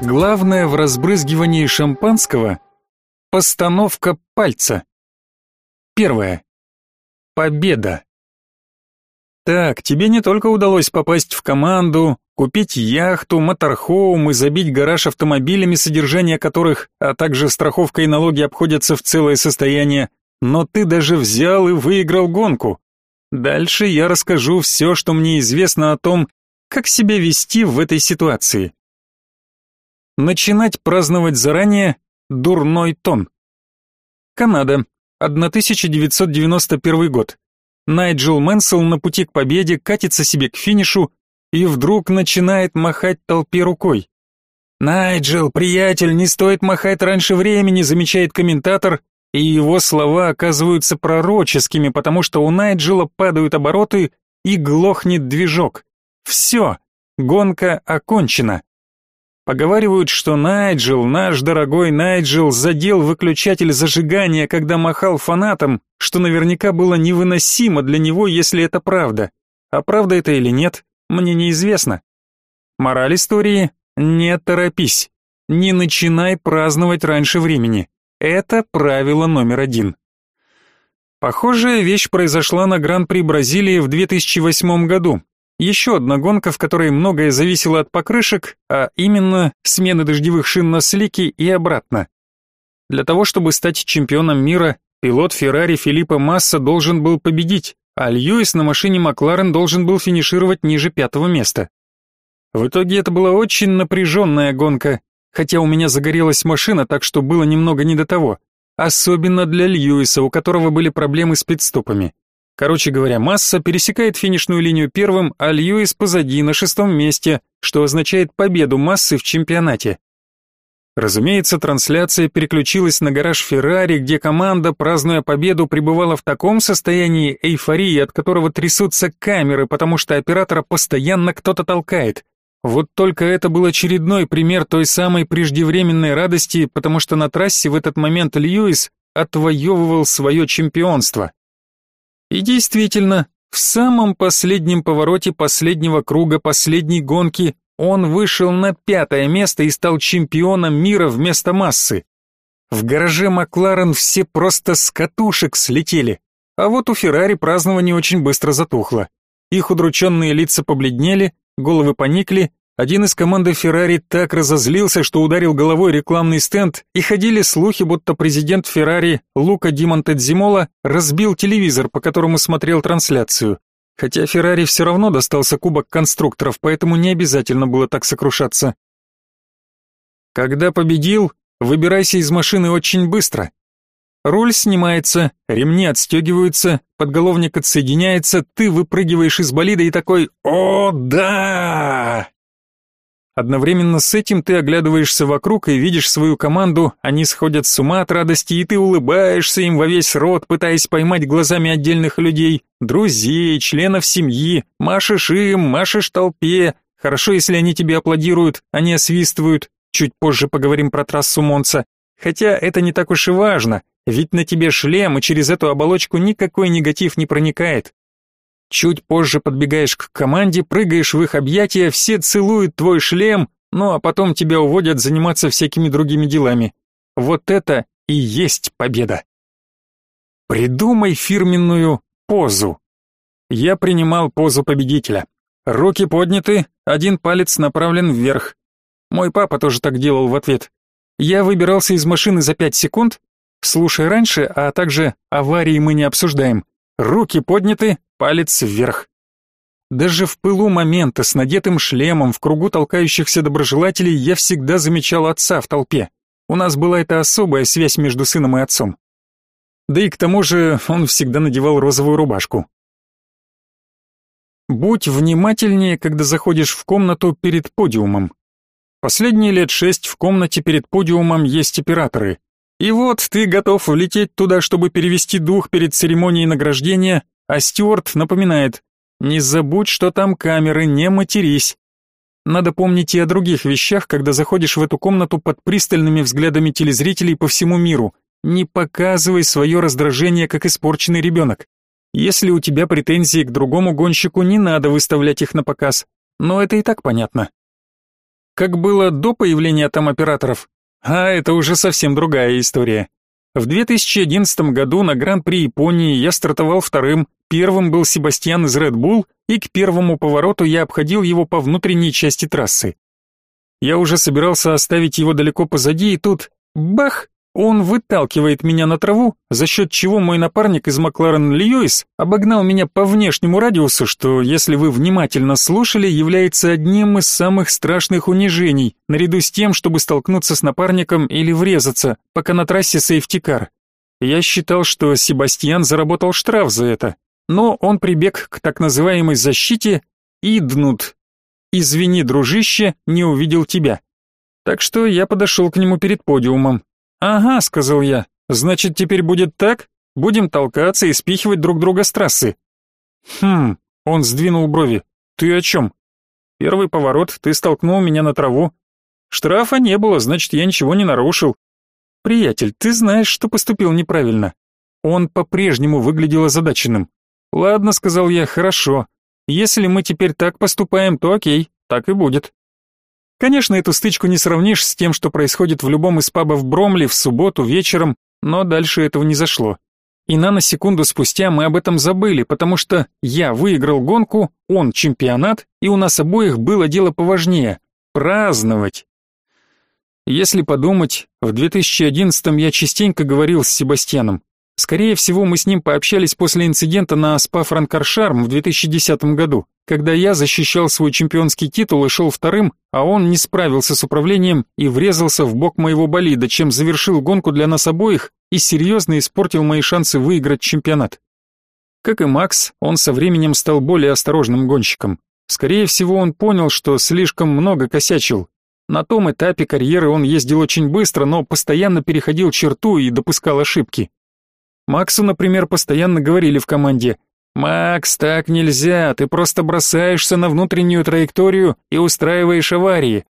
Главное в разбрызгивании шампанского – постановка пальца. Первое. Победа. Так, тебе не только удалось попасть в команду, купить яхту, моторхоум и забить гараж автомобилями, содержание которых, а также страховка и налоги обходятся в целое состояние, но ты даже взял и выиграл гонку. Дальше я расскажу все, что мне известно о том, как себя вести в этой ситуации. Начинать праздновать заранее – дурной тон. Канада, 1991 год. Найджел Мэнсел на пути к победе катится себе к финишу и вдруг начинает махать толпе рукой. «Найджел, приятель, не стоит махать раньше времени», замечает комментатор, и его слова оказываются пророческими, потому что у Найджела падают обороты и глохнет движок. Все, гонка окончена. Поговаривают, что Найджел, наш дорогой Найджел, задел выключатель зажигания, когда махал фанатам, что наверняка было невыносимо для него, если это правда. А правда это или нет, мне неизвестно. Мораль истории – не торопись. Не начинай праздновать раньше времени. Это правило номер один. Похожая вещь произошла на Гран-при Бразилии в 2008 году. Еще одна гонка, в которой многое зависело от покрышек, а именно смены дождевых шин на слики и обратно. Для того, чтобы стать чемпионом мира, пилот Феррари Филиппо Масса должен был победить, а Льюис на машине Макларен должен был финишировать ниже пятого места. В итоге это была очень напряженная гонка, хотя у меня загорелась машина, так что было немного не до того. Особенно для Льюиса, у которого были проблемы с пидстопами. Короче говоря, Масса пересекает финишную линию первым, а Льюис позади на шестом месте, что означает победу Массы в чемпионате. Разумеется, трансляция переключилась на гараж Феррари, где команда, празднуя победу, пребывала в таком состоянии эйфории, от которого трясутся камеры, потому что оператора постоянно кто-то толкает. Вот только это был очередной пример той самой преждевременной радости, потому что на трассе в этот момент Льюис отвоевывал свое чемпионство. И действительно, в самом последнем повороте последнего круга последней гонки он вышел на пятое место и стал чемпионом мира вместо массы. В гараже Макларен все просто с катушек слетели, а вот у Феррари празднование очень быстро затухло. Их удрученные лица побледнели, головы поникли, один из команды Феррари так разозлился, что ударил головой рекламный стенд, и ходили слухи, будто президент Феррари Лука Димонтедзимола разбил телевизор, по которому смотрел трансляцию. Хотя Феррари все равно достался кубок конструкторов, поэтому не обязательно было так сокрушаться. Когда победил, выбирайся из машины очень быстро. Руль снимается, ремни отстегиваются, подголовник отсоединяется, ты выпрыгиваешь из болида и такой «О, да!» Одновременно с этим ты оглядываешься вокруг и видишь свою команду, они сходят с ума от радости, и ты улыбаешься им во весь рот, пытаясь поймать глазами отдельных людей, друзей, членов семьи, машешь им, машешь толпе. Хорошо, если они тебе аплодируют, они освистывают. Чуть позже поговорим про трассу Монца. Хотя это не так уж и важно, ведь на тебе шлем, и через эту оболочку никакой негатив не проникает. Чуть позже подбегаешь к команде, прыгаешь в их объятия, все целуют твой шлем, ну а потом тебя уводят заниматься всякими другими делами. Вот это и есть победа. Придумай фирменную позу. Я принимал позу победителя. Руки подняты, один палец направлен вверх. Мой папа тоже так делал в ответ. Я выбирался из машины за пять секунд. Слушай раньше, а также аварии мы не обсуждаем. Руки подняты, палец вверх. Даже в пылу момента с надетым шлемом в кругу толкающихся доброжелателей я всегда замечал отца в толпе. У нас была эта особая связь между сыном и отцом. Да и к тому же он всегда надевал розовую рубашку. Будь внимательнее, когда заходишь в комнату перед подиумом. Последние лет шесть в комнате перед подиумом есть операторы. И вот ты готов влететь туда, чтобы перевести дух перед церемонией награждения, а Стюарт напоминает, не забудь, что там камеры, не матерись. Надо помнить и о других вещах, когда заходишь в эту комнату под пристальными взглядами телезрителей по всему миру. Не показывай свое раздражение, как испорченный ребенок. Если у тебя претензии к другому гонщику, не надо выставлять их на показ. Но это и так понятно. как было до появления там операторов? А это уже совсем другая история. В 2011 году на Гран-при Японии я стартовал вторым, первым был Себастьян из Red Bull, и к первому повороту я обходил его по внутренней части трассы. Я уже собирался оставить его далеко позади, и тут бах! Он выталкивает меня на траву, за счет чего мой напарник из Макларен Льюис обогнал меня по внешнему радиусу, что, если вы внимательно слушали, является одним из самых страшных унижений, наряду с тем, чтобы столкнуться с напарником или врезаться, пока на трассе сейфтикар. Я считал, что Себастьян заработал штраф за это, но он прибег к так называемой защите «Иднут». «Извини, дружище, не увидел тебя». Так что я подошел к нему перед подиумом. «Ага», — сказал я, — «значит, теперь будет так? Будем толкаться и спихивать друг друга с трассы». «Хм», — он сдвинул брови, — «ты о чем?» «Первый поворот, ты столкнул меня на траву. Штрафа не было, значит, я ничего не нарушил». «Приятель, ты знаешь, что поступил неправильно». Он по-прежнему выглядел озадаченным. «Ладно», — сказал я, — «хорошо. Если мы теперь так поступаем, то окей, так и будет». Конечно, эту стычку не сравнишь с тем, что происходит в любом из пабов Бромли в субботу вечером, но дальше этого не зашло. И наносекунду спустя мы об этом забыли, потому что я выиграл гонку, он чемпионат, и у нас обоих было дело поважнее – праздновать. Если подумать, в 2011-м я частенько говорил с Себастьяном. Скорее всего, мы с ним пообщались после инцидента на Спа-Франкоршарм в 2010 году, когда я защищал свой чемпионский титул и шел вторым, а он не справился с управлением и врезался в бок моего болида, чем завершил гонку для нас обоих и серьезно испортил мои шансы выиграть чемпионат. Как и Макс, он со временем стал более осторожным гонщиком. Скорее всего, он понял, что слишком много косячил. На том этапе карьеры он ездил очень быстро, но постоянно переходил черту и допускал ошибки. Максу, например, постоянно говорили в команде «Макс, так нельзя, ты просто бросаешься на внутреннюю траекторию и устраиваешь аварии».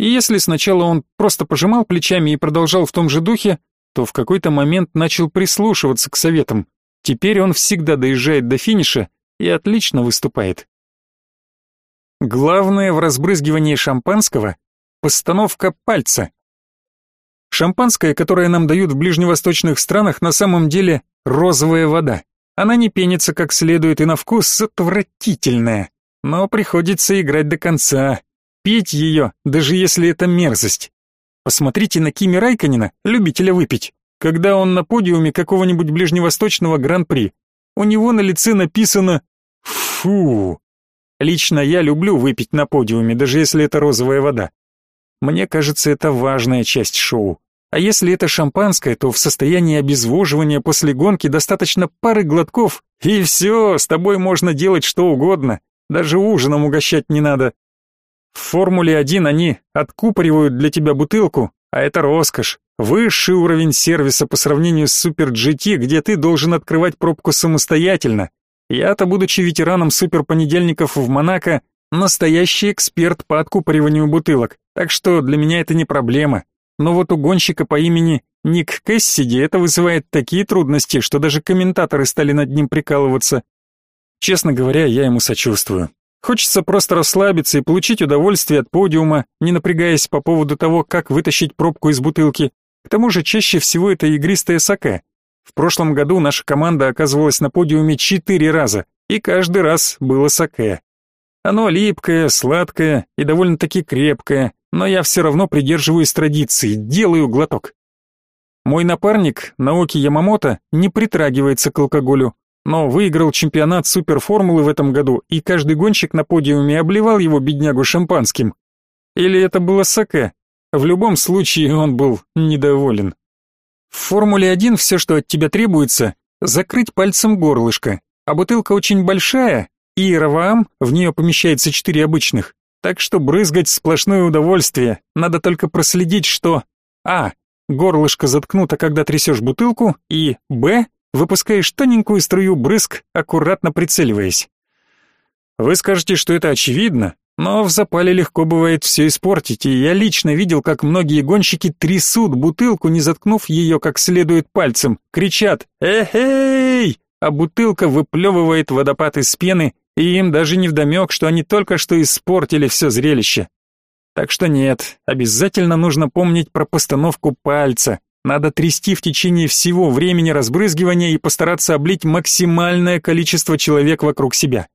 И если сначала он просто пожимал плечами и продолжал в том же духе, то в какой-то момент начал прислушиваться к советам. Теперь он всегда доезжает до финиша и отлично выступает. Главное в разбрызгивании шампанского – постановка пальца. Шампанское, которое нам дают в ближневосточных странах, на самом деле розовая вода. Она не пенится как следует и на вкус отвратительная. Но приходится играть до конца. Пить ее, даже если это мерзость. Посмотрите на Кими Райканина, любителя выпить, когда он на подиуме какого-нибудь ближневосточного гран-при. У него на лице написано «Фу». Лично я люблю выпить на подиуме, даже если это розовая вода. Мне кажется, это важная часть шоу. А если это шампанское, то в состоянии обезвоживания после гонки достаточно пары глотков, и все, с тобой можно делать что угодно, даже ужином угощать не надо. В Формуле-1 они откупоривают для тебя бутылку, а это роскошь, высший уровень сервиса по сравнению с Супер GT, где ты должен открывать пробку самостоятельно. Я-то, будучи ветераном суперпонедельников в Монако, настоящий эксперт по откупориванию бутылок. Так что для меня это не проблема. Но вот у гонщика по имени Ник Кэссиди это вызывает такие трудности, что даже комментаторы стали над ним прикалываться. Честно говоря, я ему сочувствую. Хочется просто расслабиться и получить удовольствие от подиума, не напрягаясь по поводу того, как вытащить пробку из бутылки. К тому же чаще всего это игристое саке. В прошлом году наша команда оказывалась на подиуме четыре раза, и каждый раз было саке. Оно липкое, сладкое и довольно-таки крепкое, но я все равно придерживаюсь традиции, делаю глоток. Мой напарник, Наоки Ямамото, не притрагивается к алкоголю, но выиграл чемпионат суперформулы в этом году, и каждый гонщик на подиуме обливал его беднягу шампанским. Или это было саке? В любом случае он был недоволен. В Формуле-1 все, что от тебя требуется, закрыть пальцем горлышко, а бутылка очень большая, и Раваам, в нее помещается четыре обычных, так что брызгать сплошное удовольствие, надо только проследить, что А. Горлышко заткнуто, когда трясешь бутылку, и Б. Выпускаешь тоненькую струю брызг, аккуратно прицеливаясь. Вы скажете, что это очевидно, но в запале легко бывает все испортить, и я лично видел, как многие гонщики трясут бутылку, не заткнув ее как следует пальцем, кричат «Эхей!», а бутылка выплевывает водопад из пены и им даже не вдомек, что они только что испортили все зрелище. Так что нет, обязательно нужно помнить про постановку пальца. Надо трясти в течение всего времени разбрызгивания и постараться облить максимальное количество человек вокруг себя.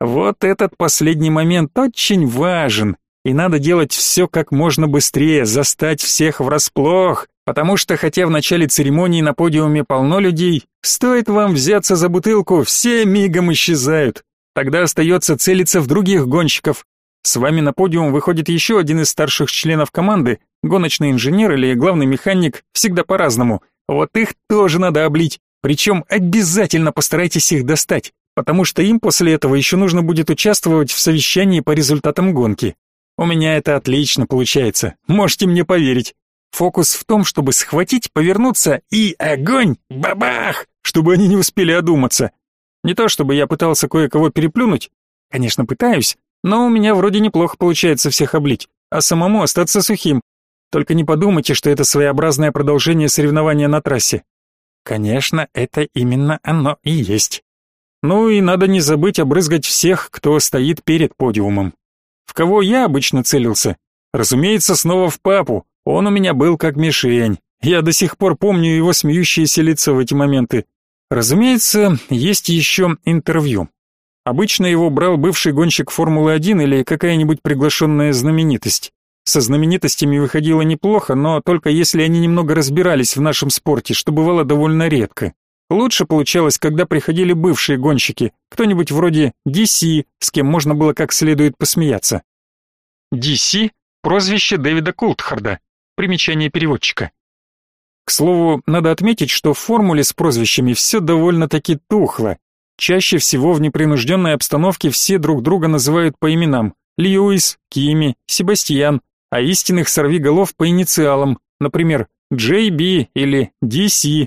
Вот этот последний момент очень важен, и надо делать все как можно быстрее, застать всех врасплох, потому что хотя в начале церемонии на подиуме полно людей, стоит вам взяться за бутылку, все мигом исчезают. Тогда остается целиться в других гонщиков. С вами на подиум выходит еще один из старших членов команды, гоночный инженер или главный механик, всегда по-разному. Вот их тоже надо облить, причем обязательно постарайтесь их достать, потому что им после этого еще нужно будет участвовать в совещании по результатам гонки. У меня это отлично получается, можете мне поверить. Фокус в том, чтобы схватить, повернуться и огонь, бабах, чтобы они не успели одуматься. Не то чтобы я пытался кое-кого переплюнуть, конечно, пытаюсь, но у меня вроде неплохо получается всех облить, а самому остаться сухим. Только не подумайте, что это своеобразное продолжение соревнования на трассе. Конечно, это именно оно и есть. Ну и надо не забыть обрызгать всех, кто стоит перед подиумом. В кого я обычно целился? Разумеется, снова в папу. Он у меня был как мишень. Я до сих пор помню его смеющееся лицо в эти моменты. Разумеется, есть еще интервью. Обычно его брал бывший гонщик Формулы-1 или какая-нибудь приглашенная знаменитость. Со знаменитостями выходило неплохо, но только если они немного разбирались в нашем спорте, что бывало довольно редко. Лучше получалось, когда приходили бывшие гонщики, кто-нибудь вроде DC, с кем можно было как следует посмеяться. DC — прозвище Дэвида Култхарда, Примечание переводчика. К слову, надо отметить, что в формуле с прозвищами все довольно-таки тухло. Чаще всего в непринужденной обстановке все друг друга называют по именам. Льюис, Кими, Себастьян, а истинных сорвиголов по инициалам, например, JB или DC.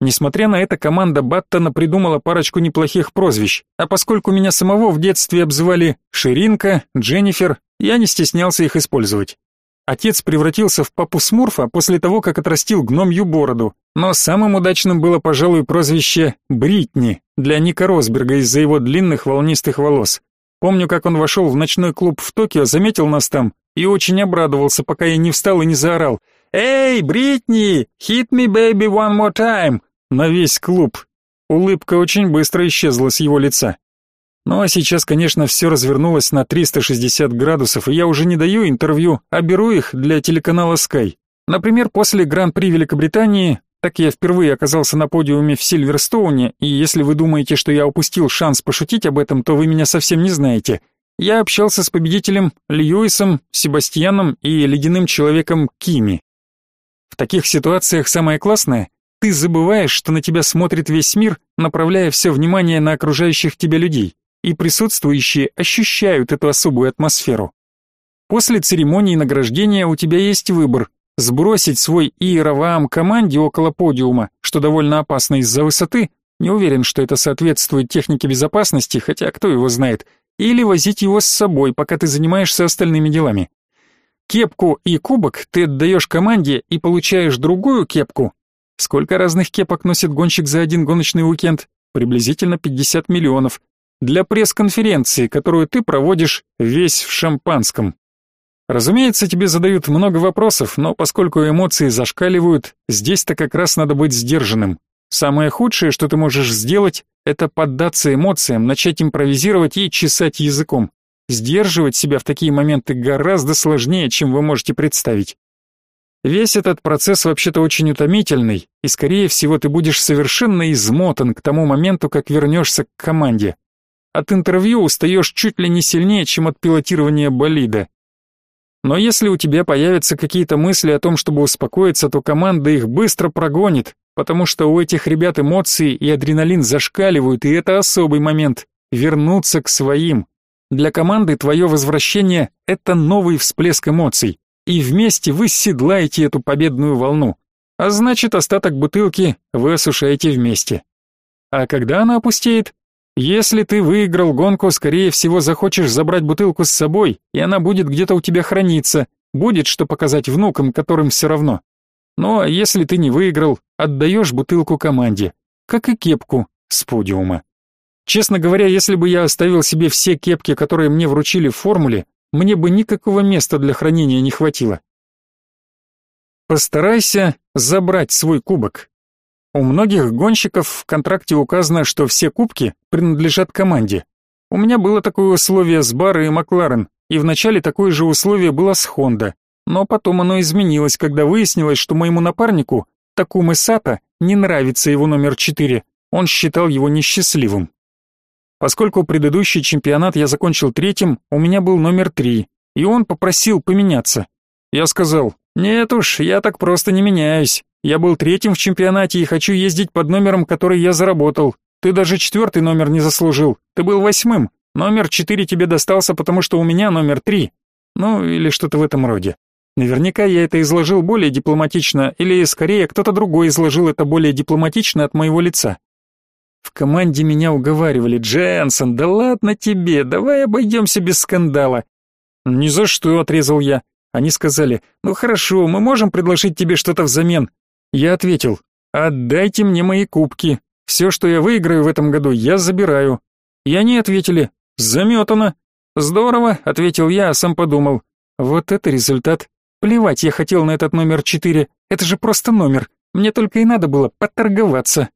Несмотря на это, команда Баттона придумала парочку неплохих прозвищ, а поскольку меня самого в детстве обзывали Ширинка, Дженнифер, я не стеснялся их использовать. Отец превратился в папу Смурфа после того, как отрастил гномью бороду, но самым удачным было, пожалуй, прозвище Бритни для Ника Росберга из-за его длинных волнистых волос. Помню, как он вошел в ночной клуб в Токио, заметил нас там и очень обрадовался, пока я не встал и не заорал «Эй, Бритни, hit me baby one more time!» на весь клуб. Улыбка очень быстро исчезла с его лица. Ну а сейчас, конечно, все развернулось на 360 градусов, и я уже не даю интервью, а беру их для телеканала Sky. Например, после Гран-при Великобритании, так я впервые оказался на подиуме в Сильверстоуне, и если вы думаете, что я упустил шанс пошутить об этом, то вы меня совсем не знаете. Я общался с победителем Льюисом, Себастьяном и ледяным человеком Кими. В таких ситуациях самое классное — ты забываешь, что на тебя смотрит весь мир, направляя все внимание на окружающих тебя людей и присутствующие ощущают эту особую атмосферу. После церемонии награждения у тебя есть выбор – сбросить свой иероваам команде около подиума, что довольно опасно из-за высоты, не уверен, что это соответствует технике безопасности, хотя кто его знает, или возить его с собой, пока ты занимаешься остальными делами. Кепку и кубок ты отдаешь команде и получаешь другую кепку. Сколько разных кепок носит гонщик за один гоночный уикенд? Приблизительно 50 миллионов для пресс-конференции, которую ты проводишь весь в шампанском. Разумеется, тебе задают много вопросов, но поскольку эмоции зашкаливают, здесь-то как раз надо быть сдержанным. Самое худшее, что ты можешь сделать, это поддаться эмоциям, начать импровизировать и чесать языком. Сдерживать себя в такие моменты гораздо сложнее, чем вы можете представить. Весь этот процесс вообще-то очень утомительный, и скорее всего ты будешь совершенно измотан к тому моменту, как вернешься к команде. От интервью устаешь чуть ли не сильнее, чем от пилотирования болида. Но если у тебя появятся какие-то мысли о том, чтобы успокоиться, то команда их быстро прогонит, потому что у этих ребят эмоции и адреналин зашкаливают, и это особый момент — вернуться к своим. Для команды твое возвращение — это новый всплеск эмоций, и вместе вы седлаете эту победную волну. А значит, остаток бутылки вы осушаете вместе. А когда она опустеет, если ты выиграл гонку, скорее всего, захочешь забрать бутылку с собой, и она будет где-то у тебя храниться, будет что показать внукам, которым все равно. Но если ты не выиграл, отдаешь бутылку команде, как и кепку с подиума. Честно говоря, если бы я оставил себе все кепки, которые мне вручили в формуле, мне бы никакого места для хранения не хватило. Постарайся забрать свой кубок. У многих гонщиков в контракте указано, что все кубки принадлежат команде. У меня было такое условие с Барой и Макларен, и вначале такое же условие было с Honda, но потом оно изменилось, когда выяснилось, что моему напарнику, Такумы Сата, не нравится его номер 4, он считал его несчастливым. Поскольку предыдущий чемпионат я закончил третьим, у меня был номер 3, и он попросил поменяться. Я сказал, нет уж, я так просто не меняюсь. Я был третьим в чемпионате и хочу ездить под номером, который я заработал. Ты даже четвертый номер не заслужил. Ты был восьмым. Номер четыре тебе достался, потому что у меня номер три. Ну, или что-то в этом роде. Наверняка я это изложил более дипломатично, или скорее кто-то другой изложил это более дипломатично от моего лица. В команде меня уговаривали, Дженсон, да ладно тебе, давай обойдемся без скандала. Ни за что, отрезал я. Они сказали, ну хорошо, мы можем предложить тебе что-то взамен. Я ответил, отдайте мне мои кубки. Все, что я выиграю в этом году, я забираю. И они ответили, заметано. Здорово, ответил я, а сам подумал. Вот это результат. Плевать я хотел на этот номер четыре. Это же просто номер. Мне только и надо было поторговаться.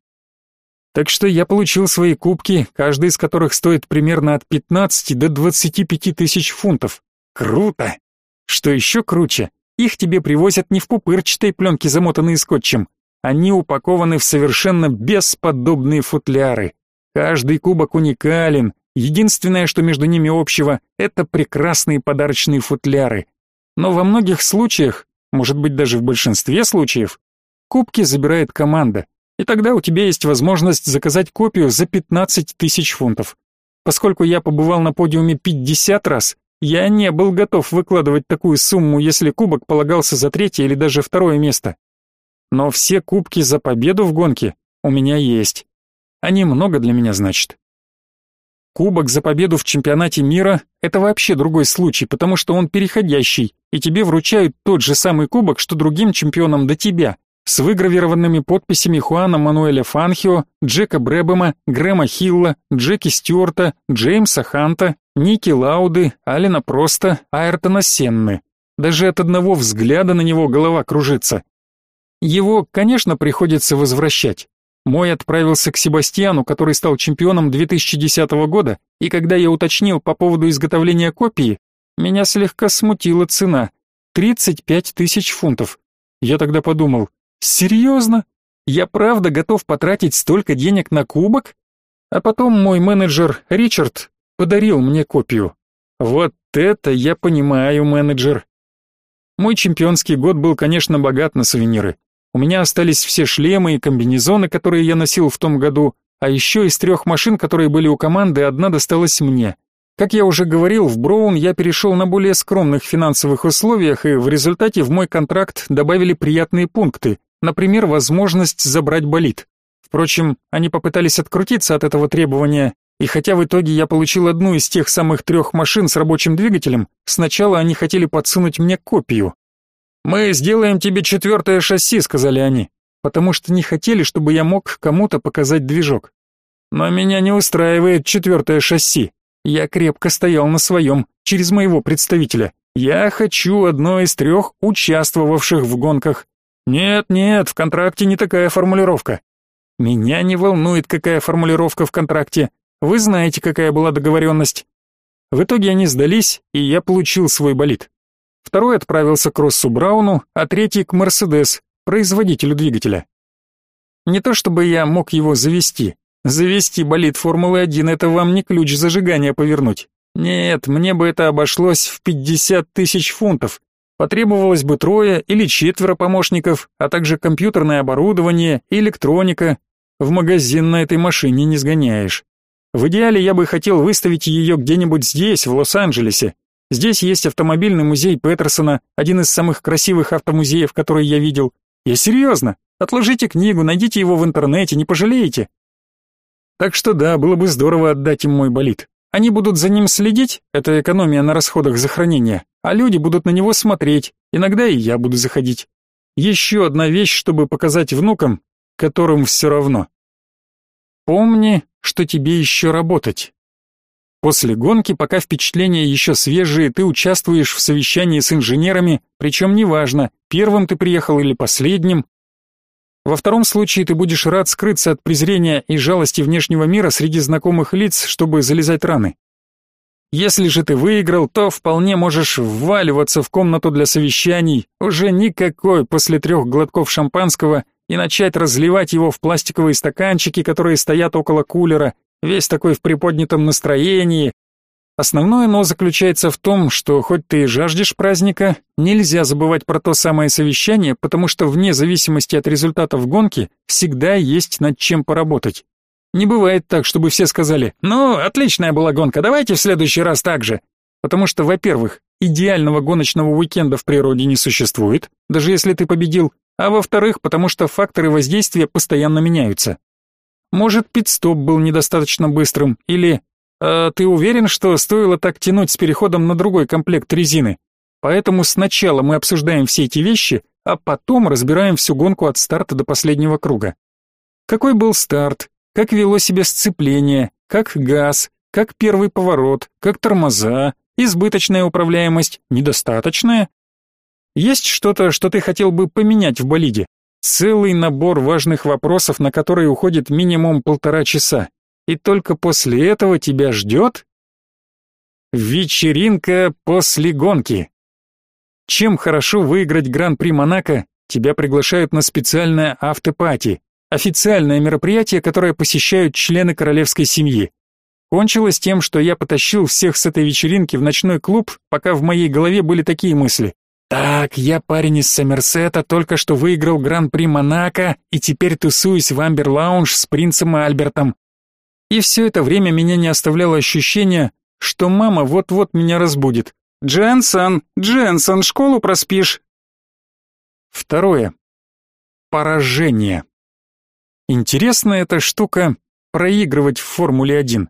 Так что я получил свои кубки, каждый из которых стоит примерно от 15 до 25 тысяч фунтов. Круто! Что еще круче, их тебе привозят не в пупырчатой пленке, замотанные скотчем. Они упакованы в совершенно бесподобные футляры. Каждый кубок уникален. Единственное, что между ними общего, это прекрасные подарочные футляры. Но во многих случаях, может быть даже в большинстве случаев, кубки забирает команда, и тогда у тебя есть возможность заказать копию за 15 тысяч фунтов. Поскольку я побывал на подиуме 50 раз, я не был готов выкладывать такую сумму, если кубок полагался за третье или даже второе место. Но все кубки за победу в гонке у меня есть. Они много для меня значат. Кубок за победу в чемпионате мира – это вообще другой случай, потому что он переходящий, и тебе вручают тот же самый кубок, что другим чемпионам до тебя, с выгравированными подписями Хуана Мануэля Фанхио, Джека Брэбема, Грэма Хилла, Джеки Стюарта, Джеймса Ханта, Ники Лауды, Алина Проста, Айртона Сенны. Даже от одного взгляда на него голова кружится. Его, конечно, приходится возвращать. Мой отправился к Себастьяну, который стал чемпионом 2010 года, и когда я уточнил по поводу изготовления копии, меня слегка смутила цена – 35 тысяч фунтов. Я тогда подумал, серьезно? Я правда готов потратить столько денег на кубок? А потом мой менеджер Ричард подарил мне копию. Вот это я понимаю, менеджер. Мой чемпионский год был, конечно, богат на сувениры. У меня остались все шлемы и комбинезоны, которые я носил в том году, а еще из трех машин, которые были у команды, одна досталась мне. Как я уже говорил, в Броун я перешел на более скромных финансовых условиях, и в результате в мой контракт добавили приятные пункты, например, возможность забрать болид. Впрочем, они попытались открутиться от этого требования, и хотя в итоге я получил одну из тех самых трех машин с рабочим двигателем, сначала они хотели подсунуть мне копию. «Мы сделаем тебе четвертое шасси», — сказали они, потому что не хотели, чтобы я мог кому-то показать движок. Но меня не устраивает четвертое шасси. Я крепко стоял на своем, через моего представителя. Я хочу одно из трех участвовавших в гонках. Нет, нет, в контракте не такая формулировка. Меня не волнует, какая формулировка в контракте. Вы знаете, какая была договоренность. В итоге они сдались, и я получил свой болид. Второй отправился к Россу Брауну, а третий к Мерседес, производителю двигателя. Не то чтобы я мог его завести. Завести болид Формулы-1 — это вам не ключ зажигания повернуть. Нет, мне бы это обошлось в 50 тысяч фунтов. Потребовалось бы трое или четверо помощников, а также компьютерное оборудование электроника. В магазин на этой машине не сгоняешь. В идеале я бы хотел выставить ее где-нибудь здесь, в Лос-Анджелесе. Здесь есть автомобильный музей Петерсона, один из самых красивых автомузеев, которые я видел. Я серьезно. Отложите книгу, найдите его в интернете, не пожалеете. Так что да, было бы здорово отдать им мой болид. Они будут за ним следить, это экономия на расходах за хранение, а люди будут на него смотреть, иногда и я буду заходить. Еще одна вещь, чтобы показать внукам, которым все равно. Помни, что тебе еще работать. После гонки, пока впечатления еще свежие, ты участвуешь в совещании с инженерами, причем неважно, первым ты приехал или последним. Во втором случае ты будешь рад скрыться от презрения и жалости внешнего мира среди знакомых лиц, чтобы залезать раны. Если же ты выиграл, то вполне можешь вваливаться в комнату для совещаний, уже никакой после трех глотков шампанского, и начать разливать его в пластиковые стаканчики, которые стоят около кулера, весь такой в приподнятом настроении. Основное но заключается в том, что хоть ты и жаждешь праздника, нельзя забывать про то самое совещание, потому что вне зависимости от результатов гонки всегда есть над чем поработать. Не бывает так, чтобы все сказали «Ну, отличная была гонка, давайте в следующий раз так же». Потому что, во-первых, идеального гоночного уикенда в природе не существует, даже если ты победил, а во-вторых, потому что факторы воздействия постоянно меняются. Может, пит-стоп был недостаточно быстрым, или «А ты уверен, что стоило так тянуть с переходом на другой комплект резины?» Поэтому сначала мы обсуждаем все эти вещи, а потом разбираем всю гонку от старта до последнего круга. Какой был старт, как вело себя сцепление, как газ, как первый поворот, как тормоза, избыточная управляемость, недостаточная? Есть что-то, что ты хотел бы поменять в болиде? Целый набор важных вопросов, на которые уходит минимум полтора часа. И только после этого тебя ждет вечеринка после гонки. Чем хорошо выиграть Гран-при Монако, тебя приглашают на специальное автопати, официальное мероприятие, которое посещают члены королевской семьи. Кончилось тем, что я потащил всех с этой вечеринки в ночной клуб, пока в моей голове были такие мысли. Так, я парень из Сомерсета, только что выиграл Гран-при Монако и теперь тусуюсь в Амбер Лаунж с принцем Альбертом. И все это время меня не оставляло ощущение, что мама вот-вот меня разбудит. «Дженсон, Дженсон, школу проспишь!» Второе. Поражение. Интересная эта штука проигрывать в Формуле-1.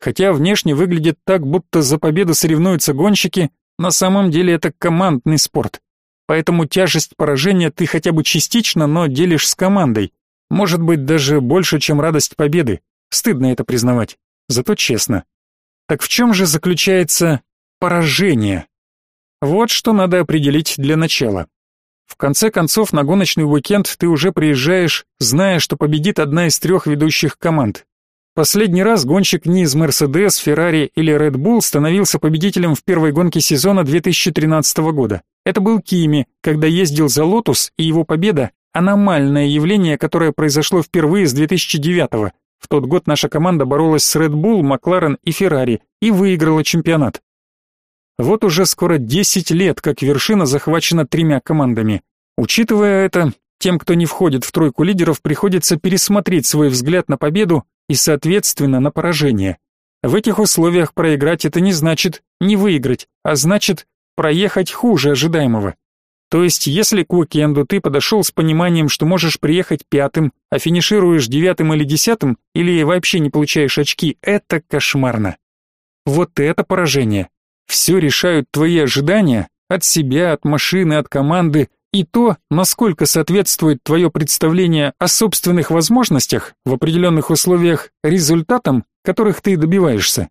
Хотя внешне выглядит так, будто за победу соревнуются гонщики, на самом деле это командный спорт. Поэтому тяжесть поражения ты хотя бы частично, но делишь с командой. Может быть, даже больше, чем радость победы. Стыдно это признавать, зато честно. Так в чем же заключается поражение? Вот что надо определить для начала. В конце концов, на гоночный уикенд ты уже приезжаешь, зная, что победит одна из трех ведущих команд. Последний раз гонщик не из Mercedes, Ferrari или Red Bull становился победителем в первой гонке сезона 2013 года. Это был Кими, когда ездил за Lotus, и его победа – аномальное явление, которое произошло впервые с 2009 -го. В тот год наша команда боролась с Red Bull, McLaren и Ferrari и выиграла чемпионат. Вот уже скоро 10 лет, как вершина захвачена тремя командами. Учитывая это, тем, кто не входит в тройку лидеров, приходится пересмотреть свой взгляд на победу и, соответственно, на поражение. В этих условиях проиграть это не значит не выиграть, а значит проехать хуже ожидаемого. То есть, если к уикенду ты подошел с пониманием, что можешь приехать пятым, а финишируешь девятым или десятым, или вообще не получаешь очки, это кошмарно. Вот это поражение. Все решают твои ожидания от себя, от машины, от команды, и то, насколько соответствует твое представление о собственных возможностях в определенных условиях результатам, которых ты добиваешься.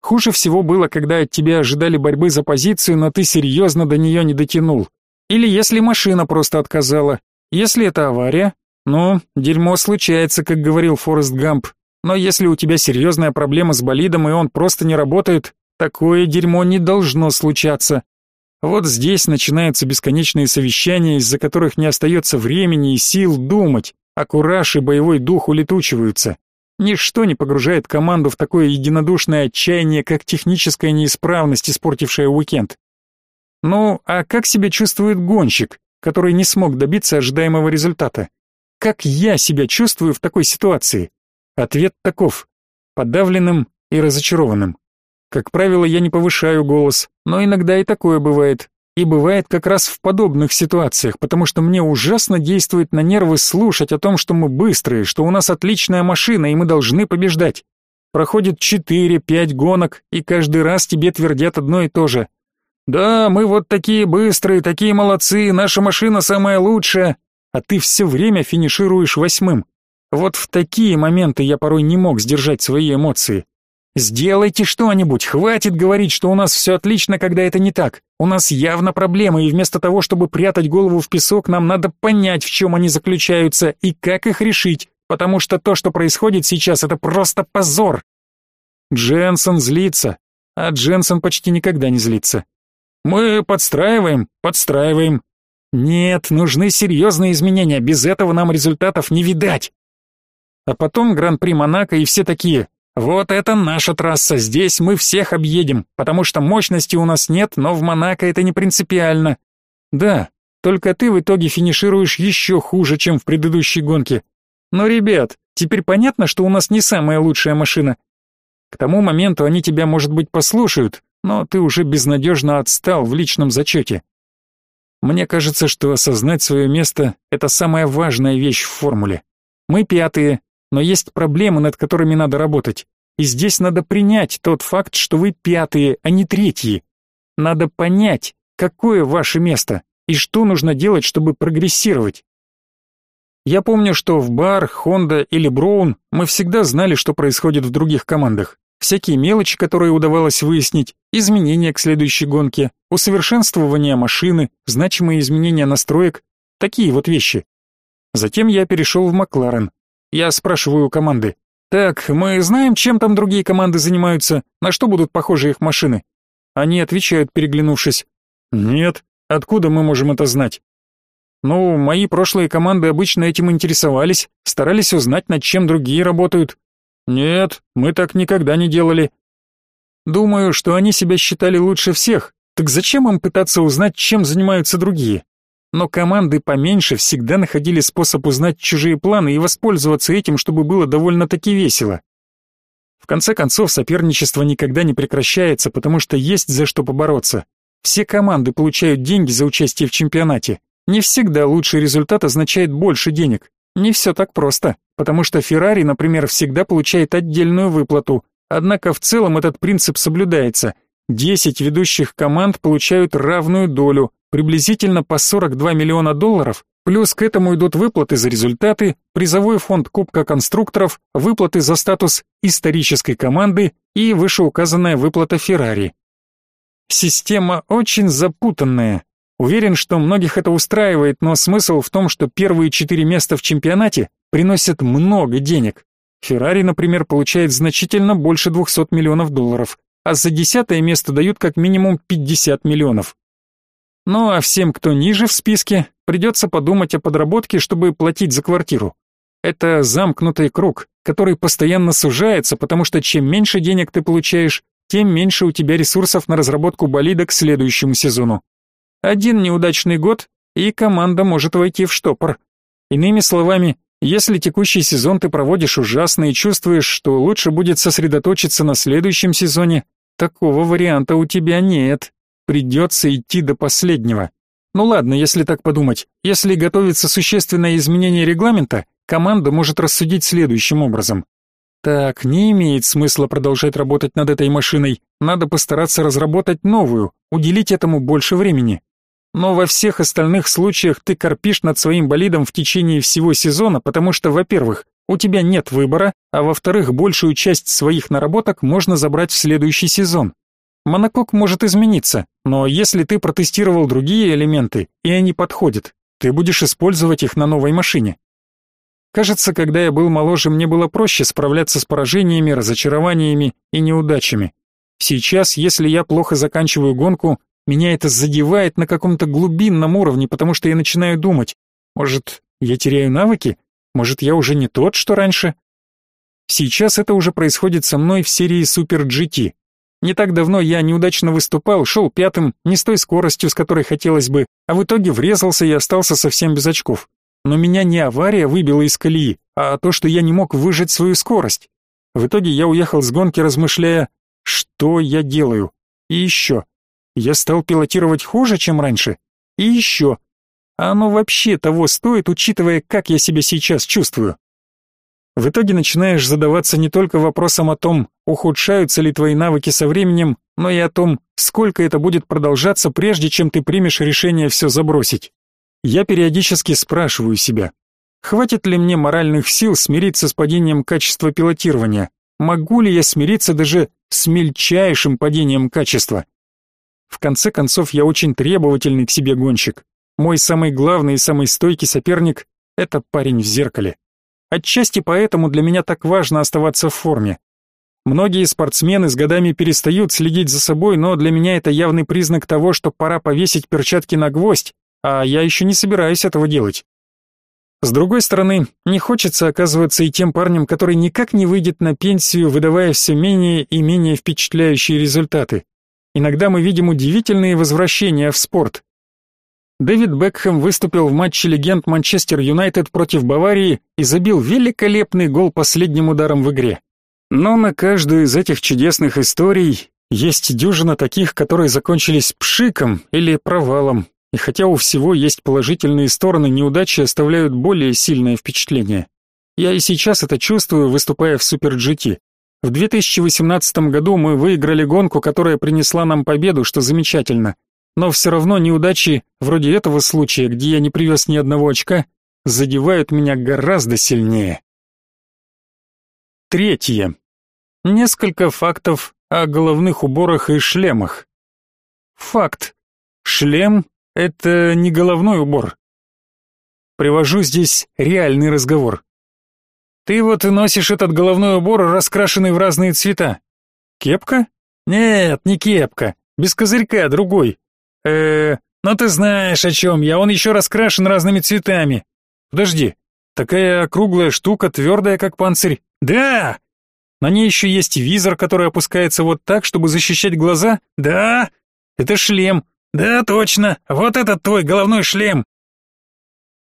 Хуже всего было, когда от тебя ожидали борьбы за позицию, но ты серьезно до нее не дотянул. Или если машина просто отказала. Если это авария, ну, дерьмо случается, как говорил Форест Гамп. Но если у тебя серьезная проблема с болидом и он просто не работает, такое дерьмо не должно случаться. Вот здесь начинаются бесконечные совещания, из-за которых не остается времени и сил думать, а кураж и боевой дух улетучиваются. Ничто не погружает команду в такое единодушное отчаяние, как техническая неисправность, испортившая уикенд. Ну, а как себя чувствует гонщик, который не смог добиться ожидаемого результата? Как я себя чувствую в такой ситуации? Ответ таков: подавленным и разочарованным. Как правило, я не повышаю голос, но иногда и такое бывает. И бывает как раз в подобных ситуациях, потому что мне ужасно действует на нервы слушать о том, что мы быстрые, что у нас отличная машина и мы должны побеждать. Проходит 4-5 гонок, и каждый раз тебе твердят одно и то же. «Да, мы вот такие быстрые, такие молодцы, наша машина самая лучшая», а ты все время финишируешь восьмым. Вот в такие моменты я порой не мог сдержать свои эмоции. Сделайте что-нибудь, хватит говорить, что у нас все отлично, когда это не так. У нас явно проблемы, и вместо того, чтобы прятать голову в песок, нам надо понять, в чем они заключаются и как их решить, потому что то, что происходит сейчас, это просто позор. Дженсен злится, а Дженсен почти никогда не злится. Мы подстраиваем, подстраиваем. Нет, нужны серьезные изменения, без этого нам результатов не видать. А потом Гран-при Монако и все такие, вот это наша трасса, здесь мы всех объедем, потому что мощности у нас нет, но в Монако это не принципиально. Да, только ты в итоге финишируешь еще хуже, чем в предыдущей гонке. Но, ребят, теперь понятно, что у нас не самая лучшая машина. К тому моменту они тебя, может быть, послушают, но ты уже безнадежно отстал в личном зачете. Мне кажется, что осознать свое место – это самая важная вещь в формуле. Мы пятые, но есть проблемы, над которыми надо работать. И здесь надо принять тот факт, что вы пятые, а не третьи. Надо понять, какое ваше место и что нужно делать, чтобы прогрессировать. Я помню, что в Бар, Хонда или Броун мы всегда знали, что происходит в других командах. Всякие мелочи, которые удавалось выяснить, изменения к следующей гонке, усовершенствование машины, значимые изменения настроек, такие вот вещи. Затем я перешел в Макларен, я спрашиваю у команды. Так, мы знаем, чем там другие команды занимаются, на что будут похожи их машины? Они отвечают, переглянувшись. Нет, откуда мы можем это знать? Ну, мои прошлые команды обычно этим интересовались, старались узнать, над чем другие работают. Нет, мы так никогда не делали. Думаю, что они себя считали лучше всех. Так зачем им пытаться узнать, чем занимаются другие? Но команды поменьше всегда находили способ узнать чужие планы и воспользоваться этим, чтобы было довольно-таки весело. В конце концов, соперничество никогда не прекращается, потому что есть за что побороться. Все команды получают деньги за участие в чемпионате. Не всегда лучший результат означает больше денег. Не все так просто, потому что Феррари, например, всегда получает отдельную выплату. Однако в целом этот принцип соблюдается. Десять ведущих команд получают равную долю, приблизительно по 42 миллиона долларов, плюс к этому идут выплаты за результаты, призовой фонд Кубка конструкторов, выплаты за статус исторической команды и вышеуказанная выплата Феррари. Система очень запутанная. Уверен, что многих это устраивает, но смысл в том, что первые четыре места в чемпионате приносят много денег. Феррари, например, получает значительно больше 200 миллионов долларов, а за десятое место дают как минимум 50 миллионов. Ну а всем, кто ниже в списке, придется подумать о подработке, чтобы платить за квартиру. Это замкнутый круг, который постоянно сужается, потому что чем меньше денег ты получаешь, тем меньше у тебя ресурсов на разработку болида к следующему сезону. Один неудачный год, и команда может войти в штопор. Иными словами, если текущий сезон ты проводишь ужасно и чувствуешь, что лучше будет сосредоточиться на следующем сезоне, такого варианта у тебя нет. Придется идти до последнего. Ну ладно, если так подумать. Если готовится существенное изменение регламента, команда может рассудить следующим образом. Так, не имеет смысла продолжать работать над этой машиной. Надо постараться разработать новую, уделить этому больше времени. Но во всех остальных случаях ты корпишь над своим болидом в течение всего сезона, потому что, во-первых, у тебя нет выбора, а во-вторых, большую часть своих наработок можно забрать в следующий сезон. Монокок может измениться, но если ты протестировал другие элементы, и они подходят, ты будешь использовать их на новой машине. Кажется, когда я был моложе, мне было проще справляться с поражениями, разочарованиями и неудачами. Сейчас, если я плохо заканчиваю гонку, меня это задевает на каком-то глубинном уровне, потому что я начинаю думать, может, я теряю навыки? Может, я уже не тот, что раньше? Сейчас это уже происходит со мной в серии Super GT. Не так давно я неудачно выступал, шел пятым, не с той скоростью, с которой хотелось бы, а в итоге врезался и остался совсем без очков. Но меня не авария выбила из колеи, а то, что я не мог выжать свою скорость. В итоге я уехал с гонки, размышляя, что я делаю. И еще. Я стал пилотировать хуже, чем раньше. И еще. А оно вообще того стоит, учитывая, как я себя сейчас чувствую. В итоге начинаешь задаваться не только вопросом о том, ухудшаются ли твои навыки со временем, но и о том, сколько это будет продолжаться, прежде чем ты примешь решение все забросить. Я периодически спрашиваю себя, хватит ли мне моральных сил смириться с падением качества пилотирования, могу ли я смириться даже с мельчайшим падением качества? В конце концов, я очень требовательный к себе гонщик. Мой самый главный и самый стойкий соперник — это парень в зеркале. Отчасти поэтому для меня так важно оставаться в форме. Многие спортсмены с годами перестают следить за собой, но для меня это явный признак того, что пора повесить перчатки на гвоздь, а я еще не собираюсь этого делать. С другой стороны, не хочется оказываться и тем парнем, который никак не выйдет на пенсию, выдавая все менее и менее впечатляющие результаты. Иногда мы видим удивительные возвращения в спорт. Дэвид Бекхэм выступил в матче легенд Манчестер Юнайтед против Баварии и забил великолепный гол последним ударом в игре. Но на каждую из этих чудесных историй есть дюжина таких, которые закончились пшиком или провалом, и хотя у всего есть положительные стороны, неудачи оставляют более сильное впечатление. Я и сейчас это чувствую, выступая в Супер GT. В 2018 году мы выиграли гонку, которая принесла нам победу, что замечательно. Но все равно неудачи, вроде этого случая, где я не привез ни одного очка, задевают меня гораздо сильнее. Третье. Несколько фактов о головных уборах и шлемах. Факт. Шлем это не головной убор. Привожу здесь реальный разговор. Ты вот носишь этот головной убор, раскрашенный в разные цвета. Кепка? Нет, не кепка. Без козырька, другой. э ну ты знаешь, о чем я, он еще раскрашен разными цветами. Подожди, такая округлая штука, твердая, как панцирь. Да! На ней еще есть визор, который опускается вот так, чтобы защищать глаза. Да! Это шлем, да, точно. Вот это твой головной шлем.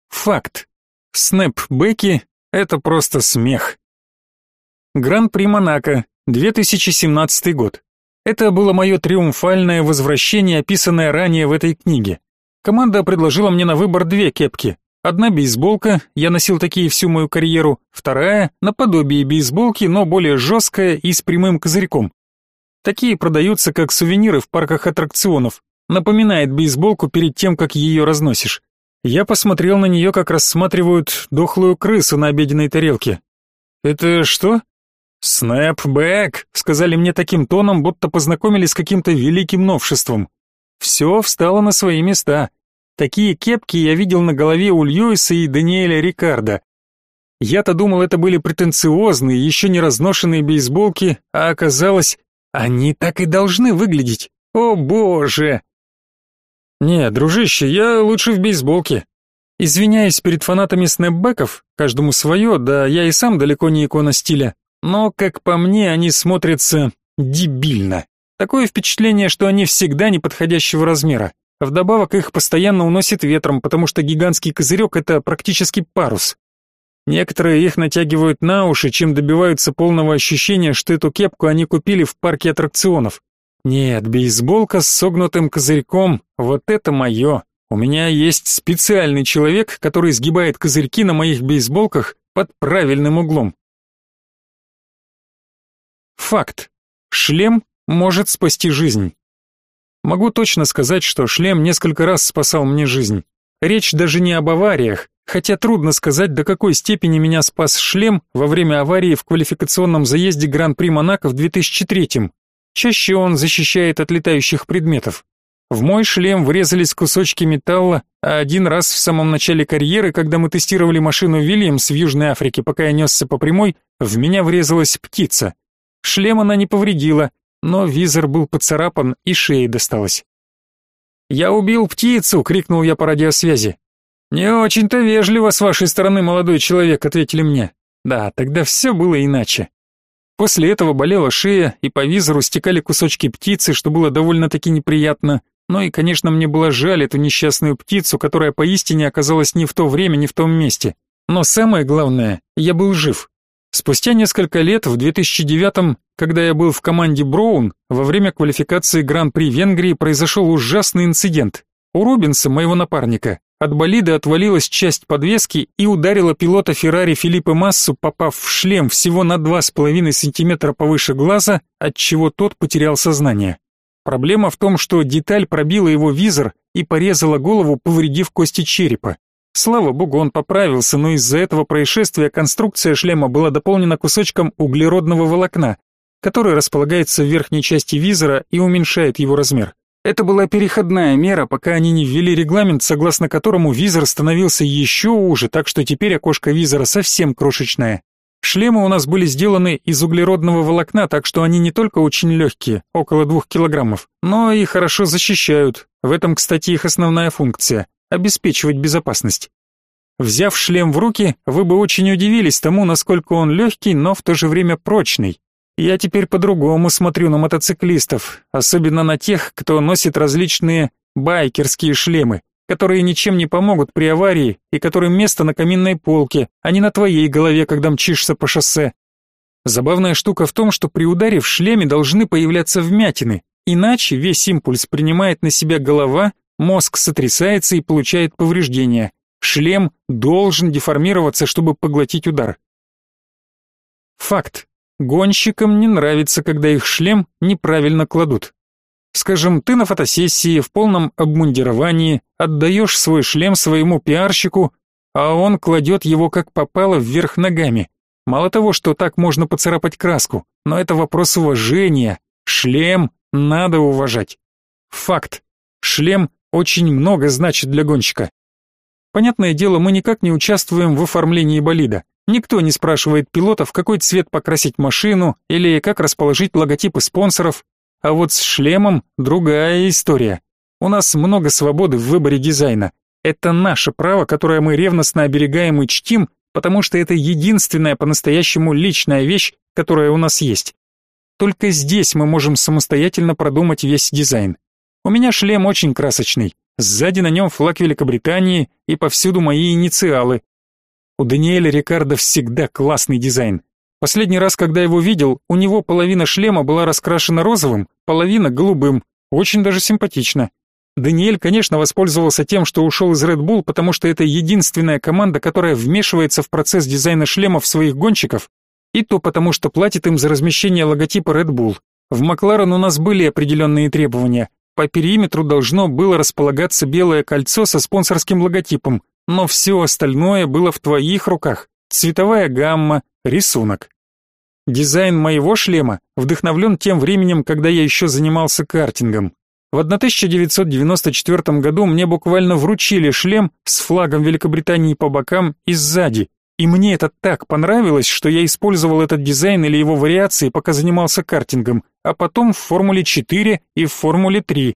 Факт. Снэпбэки — это просто смех. Гран-при Монако, 2017 год. Это было мое триумфальное возвращение, описанное ранее в этой книге. Команда предложила мне на выбор две кепки. Одна бейсболка, я носил такие всю мою карьеру, вторая — наподобие бейсболки, но более жесткая и с прямым козырьком. Такие продаются как сувениры в парках аттракционов, Напоминает бейсболку перед тем, как ее разносишь. Я посмотрел на нее, как рассматривают дохлую крысу на обеденной тарелке. «Это что?» «Снэпбэк», — сказали мне таким тоном, будто познакомились с каким-то великим новшеством. Все встало на свои места. Такие кепки я видел на голове у Льюиса и Даниэля Рикардо. Я-то думал, это были претенциозные, еще не разношенные бейсболки, а оказалось, они так и должны выглядеть. О боже! «Не, дружище, я лучше в бейсболке. Извиняюсь перед фанатами снэпбэков, каждому свое, да я и сам далеко не икона стиля, но, как по мне, они смотрятся дебильно. Такое впечатление, что они всегда неподходящего размера. Вдобавок их постоянно уносит ветром, потому что гигантский козырек — это практически парус. Некоторые их натягивают на уши, чем добиваются полного ощущения, что эту кепку они купили в парке аттракционов. Нет, бейсболка с согнутым козырьком — вот это мое. У меня есть специальный человек, который сгибает козырьки на моих бейсболках под правильным углом. Факт. Шлем может спасти жизнь. Могу точно сказать, что шлем несколько раз спасал мне жизнь. Речь даже не об авариях, хотя трудно сказать, до какой степени меня спас шлем во время аварии в квалификационном заезде Гран-при Монако в 2003 -м. Чаще он защищает от летающих предметов. В мой шлем врезались кусочки металла, а один раз в самом начале карьеры, когда мы тестировали машину Вильямс в Южной Африке, пока я несся по прямой, в меня врезалась птица. Шлем она не повредила, но визор был поцарапан и шее досталось. «Я убил птицу!» — крикнул я по радиосвязи. «Не очень-то вежливо с вашей стороны, молодой человек», — ответили мне. Да, тогда все было иначе. После этого болела шея, и по визору стекали кусочки птицы, что было довольно-таки неприятно. Ну и, конечно, мне было жаль эту несчастную птицу, которая поистине оказалась не в то время, не в том месте. Но самое главное, я был жив. Спустя несколько лет, в 2009-м, когда я был в команде Броун, во время квалификации Гран-при Венгрии произошел ужасный инцидент. У Рубинса, моего напарника, от болида отвалилась часть подвески и ударила пилота Феррари Филиппе Массу, попав в шлем всего на 2,5 см повыше глаза, отчего тот потерял сознание. Проблема в том, что деталь пробила его визор и порезала голову, повредив кости черепа. Слава богу, он поправился, но из-за этого происшествия конструкция шлема была дополнена кусочком углеродного волокна, который располагается в верхней части визора и уменьшает его размер. Это была переходная мера, пока они не ввели регламент, согласно которому визор становился еще уже, так что теперь окошко визора совсем крошечное. Шлемы у нас были сделаны из углеродного волокна, так что они не только очень легкие, около двух килограммов, но и хорошо защищают. В этом, кстати, их основная функция – обеспечивать безопасность. Взяв шлем в руки, вы бы очень удивились тому, насколько он легкий, но в то же время прочный. Я теперь по-другому смотрю на мотоциклистов, особенно на тех, кто носит различные байкерские шлемы, которые ничем не помогут при аварии и которым место на каминной полке, а не на твоей голове, когда мчишься по шоссе. Забавная штука в том, что при ударе в шлеме должны появляться вмятины, иначе весь импульс принимает на себя голова, мозг сотрясается и получает повреждения. Шлем должен деформироваться, чтобы поглотить удар. Факт. Гонщикам не нравится, когда их шлем неправильно кладут. Скажем, ты на фотосессии в полном обмундировании отдаешь свой шлем своему пиарщику, а он кладет его как попало вверх ногами. Мало того, что так можно поцарапать краску, но это вопрос уважения. Шлем надо уважать. Факт. Шлем очень много значит для гонщика. Понятное дело, мы никак не участвуем в оформлении болида. Никто не спрашивает пилотов, какой цвет покрасить машину или как расположить логотипы спонсоров, а вот с шлемом другая история. У нас много свободы в выборе дизайна. Это наше право, которое мы ревностно оберегаем и чтим, потому что это единственная по-настоящему личная вещь, которая у нас есть. Только здесь мы можем самостоятельно продумать весь дизайн. У меня шлем очень красочный. Сзади на нем флаг Великобритании и повсюду мои инициалы, у Даниэля Рикардо всегда классный дизайн. Последний раз, когда его видел, у него половина шлема была раскрашена розовым, половина голубым. Очень даже симпатично. Даниэль, конечно, воспользовался тем, что ушел из Red Bull, потому что это единственная команда, которая вмешивается в процесс дизайна шлемов своих гонщиков, и то потому, что платит им за размещение логотипа Red Bull. В Макларен у нас были определенные требования. По периметру должно было располагаться белое кольцо со спонсорским логотипом, но все остальное было в твоих руках. Цветовая гамма, рисунок. Дизайн моего шлема вдохновлен тем временем, когда я еще занимался картингом. В 1994 году мне буквально вручили шлем с флагом Великобритании по бокам и сзади, и мне это так понравилось, что я использовал этот дизайн или его вариации, пока занимался картингом, а потом в Формуле 4 и в Формуле 3,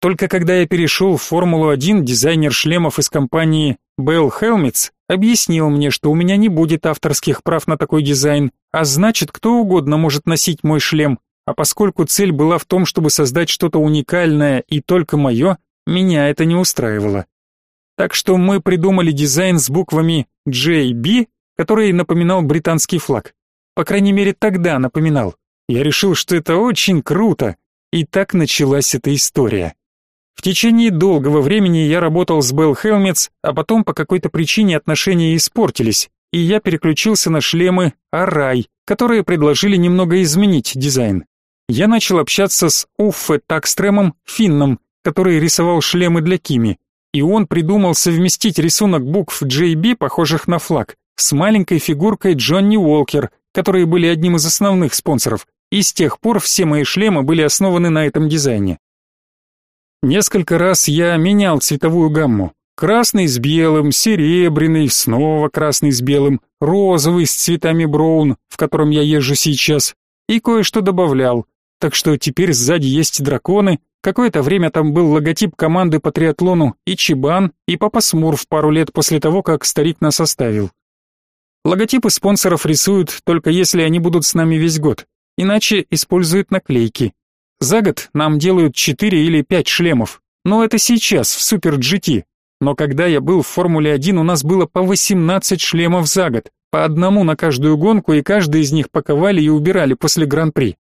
только когда я перешел в Формулу-1, дизайнер шлемов из компании Bell Helmets объяснил мне, что у меня не будет авторских прав на такой дизайн, а значит, кто угодно может носить мой шлем, а поскольку цель была в том, чтобы создать что-то уникальное и только мое, меня это не устраивало. Так что мы придумали дизайн с буквами JB, который напоминал британский флаг. По крайней мере, тогда напоминал. Я решил, что это очень круто, и так началась эта история. В течение долгого времени я работал с Bell Helmets, а потом по какой-то причине отношения испортились, и я переключился на шлемы Арай, которые предложили немного изменить дизайн. Я начал общаться с Уффе Такстремом Финном, который рисовал шлемы для Кими, и он придумал совместить рисунок букв JB, похожих на флаг, с маленькой фигуркой Джонни Уолкер, которые были одним из основных спонсоров, и с тех пор все мои шлемы были основаны на этом дизайне. Несколько раз я менял цветовую гамму. Красный с белым, серебряный, снова красный с белым, розовый с цветами браун, в котором я езжу сейчас, и кое-что добавлял. Так что теперь сзади есть драконы, какое-то время там был логотип команды по триатлону и Чебан, и Папа Смурф пару лет после того, как старик нас оставил. Логотипы спонсоров рисуют только если они будут с нами весь год, иначе используют наклейки. За год нам делают 4 или 5 шлемов. Но это сейчас, в Супер GT. Но когда я был в Формуле 1, у нас было по 18 шлемов за год, по одному на каждую гонку, и каждый из них паковали и убирали после Гран-при.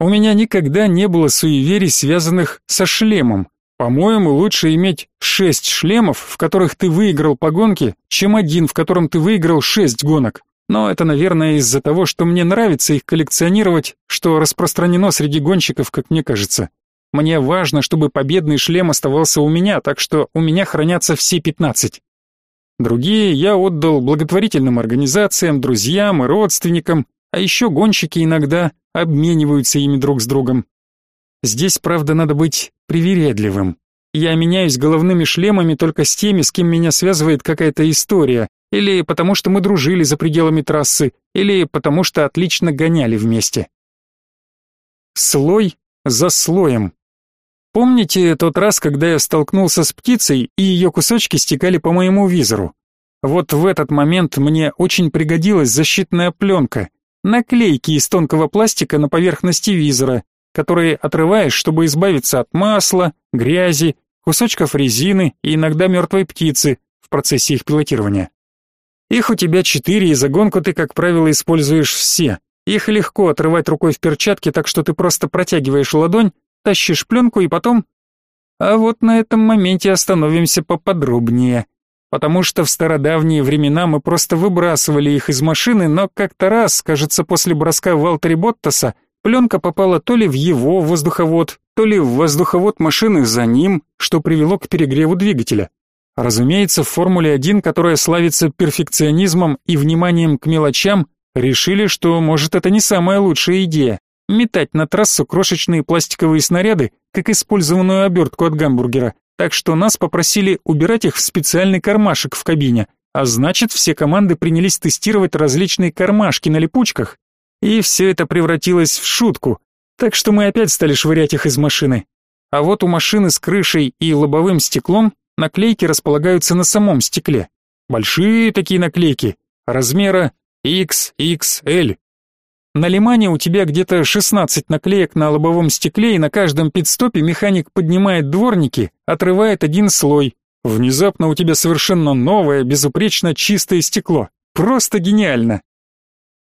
У меня никогда не было суеверий, связанных со шлемом. По-моему, лучше иметь 6 шлемов, в которых ты выиграл по гонке, чем один, в котором ты выиграл 6 гонок. Но это, наверное, из-за того, что мне нравится их коллекционировать, что распространено среди гонщиков, как мне кажется. Мне важно, чтобы победный шлем оставался у меня, так что у меня хранятся все 15. Другие я отдал благотворительным организациям, друзьям и родственникам, а еще гонщики иногда обмениваются ими друг с другом. Здесь, правда, надо быть привередливым. Я меняюсь головными шлемами только с теми, с кем меня связывает какая-то история, или потому что мы дружили за пределами трассы, или потому что отлично гоняли вместе. Слой за слоем. Помните тот раз, когда я столкнулся с птицей, и ее кусочки стекали по моему визору? Вот в этот момент мне очень пригодилась защитная пленка, наклейки из тонкого пластика на поверхности визора, которые отрываешь, чтобы избавиться от масла, грязи, кусочков резины и иногда мертвой птицы в процессе их пилотирования. Их у тебя четыре, и загонку ты, как правило, используешь все. Их легко отрывать рукой в перчатке, так что ты просто протягиваешь ладонь, тащишь пленку и потом... А вот на этом моменте остановимся поподробнее. Потому что в стародавние времена мы просто выбрасывали их из машины, но как-то раз, кажется, после броска Валтери Боттаса, пленка попала то ли в его воздуховод, то ли в воздуховод машины за ним, что привело к перегреву двигателя. Разумеется, в Формуле-1, которая славится перфекционизмом и вниманием к мелочам, решили, что, может, это не самая лучшая идея метать на трассу крошечные пластиковые снаряды, как использованную обертку от гамбургера, так что нас попросили убирать их в специальный кармашек в кабине, а значит, все команды принялись тестировать различные кармашки на липучках, и все это превратилось в шутку, так что мы опять стали швырять их из машины. А вот у машины с крышей и лобовым стеклом наклейки располагаются на самом стекле. Большие такие наклейки, размера XXL. На Лимане у тебя где-то 16 наклеек на лобовом стекле, и на каждом пидстопе механик поднимает дворники, отрывает один слой. Внезапно у тебя совершенно новое, безупречно чистое стекло. Просто гениально.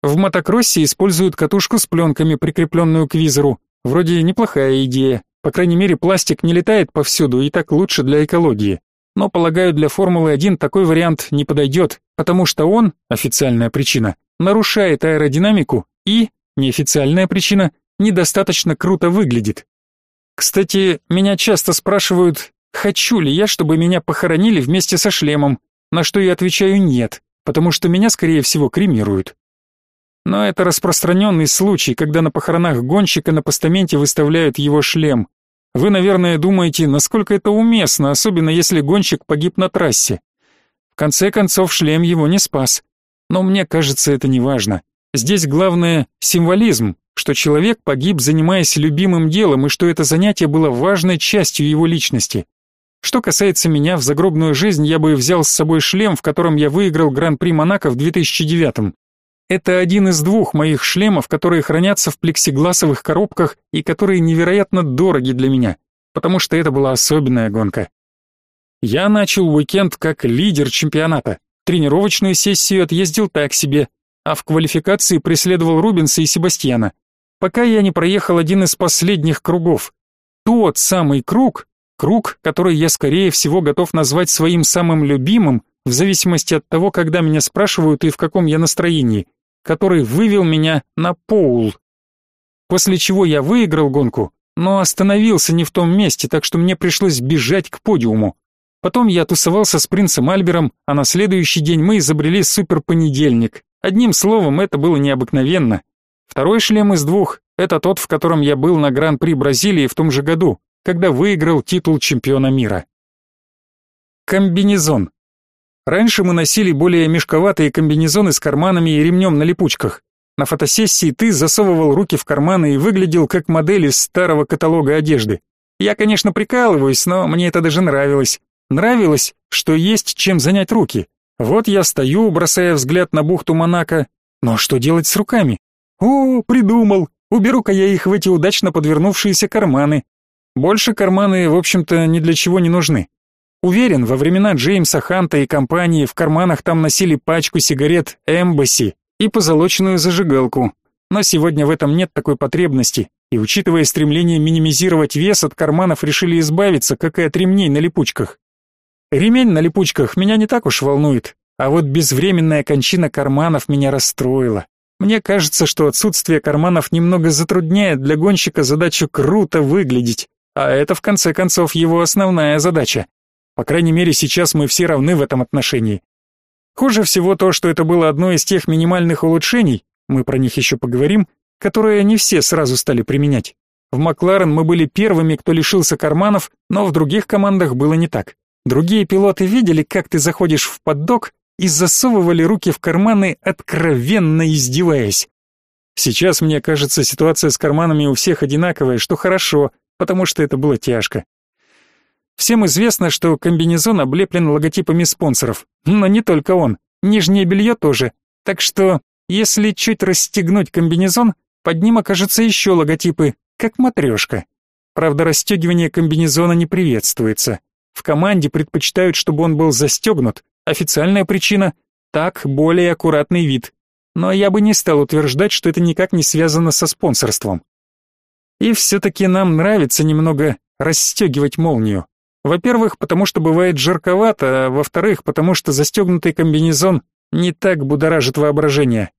В мотокроссе используют катушку с пленками, прикрепленную к визору. Вроде неплохая идея. По крайней мере, пластик не летает повсюду, и так лучше для экологии. Но, полагаю, для Формулы-1 такой вариант не подойдет, потому что он, официальная причина, нарушает аэродинамику и, неофициальная причина, недостаточно круто выглядит. Кстати, меня часто спрашивают, хочу ли я, чтобы меня похоронили вместе со шлемом, на что я отвечаю нет, потому что меня, скорее всего, кремируют. Но это распространенный случай, когда на похоронах гонщика на постаменте выставляют его шлем. Вы, наверное, думаете, насколько это уместно, особенно если гонщик погиб на трассе. В конце концов, шлем его не спас. Но мне кажется, это не важно. Здесь главное символизм, что человек погиб, занимаясь любимым делом, и что это занятие было важной частью его личности. Что касается меня, в загробную жизнь я бы взял с собой шлем, в котором я выиграл Гран-при Монако в 2009 -м. Это один из двух моих шлемов, которые хранятся в плексигласовых коробках и которые невероятно дороги для меня, потому что это была особенная гонка. Я начал уикенд как лидер чемпионата. Тренировочную сессию отъездил так себе, а в квалификации преследовал Рубинса и Себастьяна. Пока я не проехал один из последних кругов. Тот самый круг, круг, который я скорее всего готов назвать своим самым любимым, в зависимости от того, когда меня спрашивают и в каком я настроении, который вывел меня на Поул. После чего я выиграл гонку, но остановился не в том месте, так что мне пришлось бежать к подиуму. Потом я тусовался с принцем Альбером, а на следующий день мы изобрели суперпонедельник. Одним словом, это было необыкновенно. Второй шлем из двух — это тот, в котором я был на Гран-при Бразилии в том же году, когда выиграл титул чемпиона мира. Комбинезон. Раньше мы носили более мешковатые комбинезоны с карманами и ремнем на липучках. На фотосессии ты засовывал руки в карманы и выглядел как модель из старого каталога одежды. Я, конечно, прикалываюсь, но мне это даже нравилось. Нравилось, что есть чем занять руки. Вот я стою, бросая взгляд на бухту Монако. Но что делать с руками? О, придумал. Уберу-ка я их в эти удачно подвернувшиеся карманы. Больше карманы, в общем-то, ни для чего не нужны. Уверен, во времена Джеймса Ханта и компании в карманах там носили пачку сигарет Эмбасси и позолоченную зажигалку. Но сегодня в этом нет такой потребности, и учитывая стремление минимизировать вес, от карманов решили избавиться, как и от ремней на липучках. Ремень на липучках меня не так уж волнует, а вот безвременная кончина карманов меня расстроила. Мне кажется, что отсутствие карманов немного затрудняет для гонщика задачу круто выглядеть, а это в конце концов его основная задача. По крайней мере, сейчас мы все равны в этом отношении. Хуже всего то, что это было одно из тех минимальных улучшений, мы про них еще поговорим, которые не все сразу стали применять. В Макларен мы были первыми, кто лишился карманов, но в других командах было не так. Другие пилоты видели, как ты заходишь в поддок и засовывали руки в карманы, откровенно издеваясь. Сейчас, мне кажется, ситуация с карманами у всех одинаковая, что хорошо, потому что это было тяжко. Всем известно, что комбинезон облеплен логотипами спонсоров, но не только он, нижнее белье тоже. Так что, если чуть расстегнуть комбинезон, под ним окажутся еще логотипы, как матрешка. Правда, расстегивание комбинезона не приветствуется. В команде предпочитают, чтобы он был застегнут. Официальная причина – так более аккуратный вид. Но я бы не стал утверждать, что это никак не связано со спонсорством. И все-таки нам нравится немного расстегивать молнию. Во-первых, потому что бывает жарковато, а во-вторых, потому что застегнутый комбинезон не так будоражит воображение.